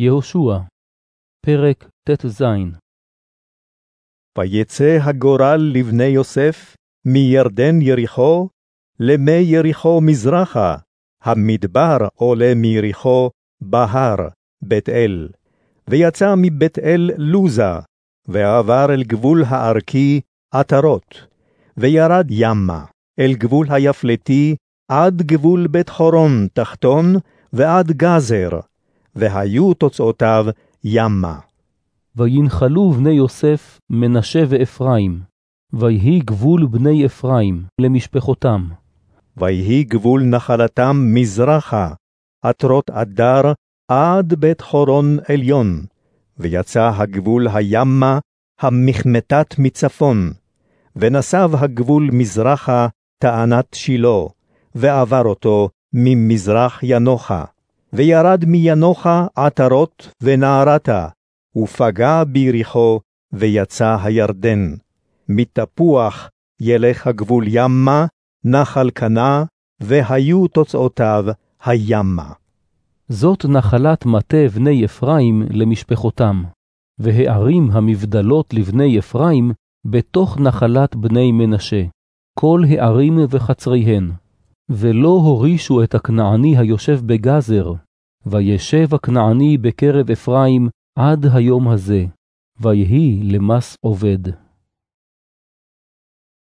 יהושע, פרק ט"ז ויצא הגורל לבני יוסף מירדן יריחו, למי יריחו מזרחה, המדבר עולה מיריחו, בהר, בית אל. ויצא מבית אל לוזה, ועבר אל גבול הערכי עטרות, וירד ימה, אל גבול היפלטי, עד גבול בית חורון תחתון, ועד גזר, והיו תוצאותיו ימה. וינחלו בני יוסף מנשה ואפרים, ויהי גבול בני אפרים למשפחותם. ויהי גבול נחלתם מזרחה, עטרות אדר עד בית חורון עליון, ויצא הגבול הימה המחמתת מצפון, ונסב הגבול מזרחה טענת שילה, ועבר אותו ממזרח ינוחה, וירד מינוחה עטרות ונערתה, ופגע ביריחו, ויצא הירדן. מתפוח ילך הגבול ימה, נחל קנה, והיו תוצאותיו הימה. זאת נחלת מטה בני אפרים למשפחותם, והערים המבדלות לבני אפרים בתוך נחלת בני מנשה, כל הערים וחצריהן. ולא הורישו את הכנעני היושב בגזר, וישב הכנעני בקרב אפרים עד היום הזה, ויהי למס עובד.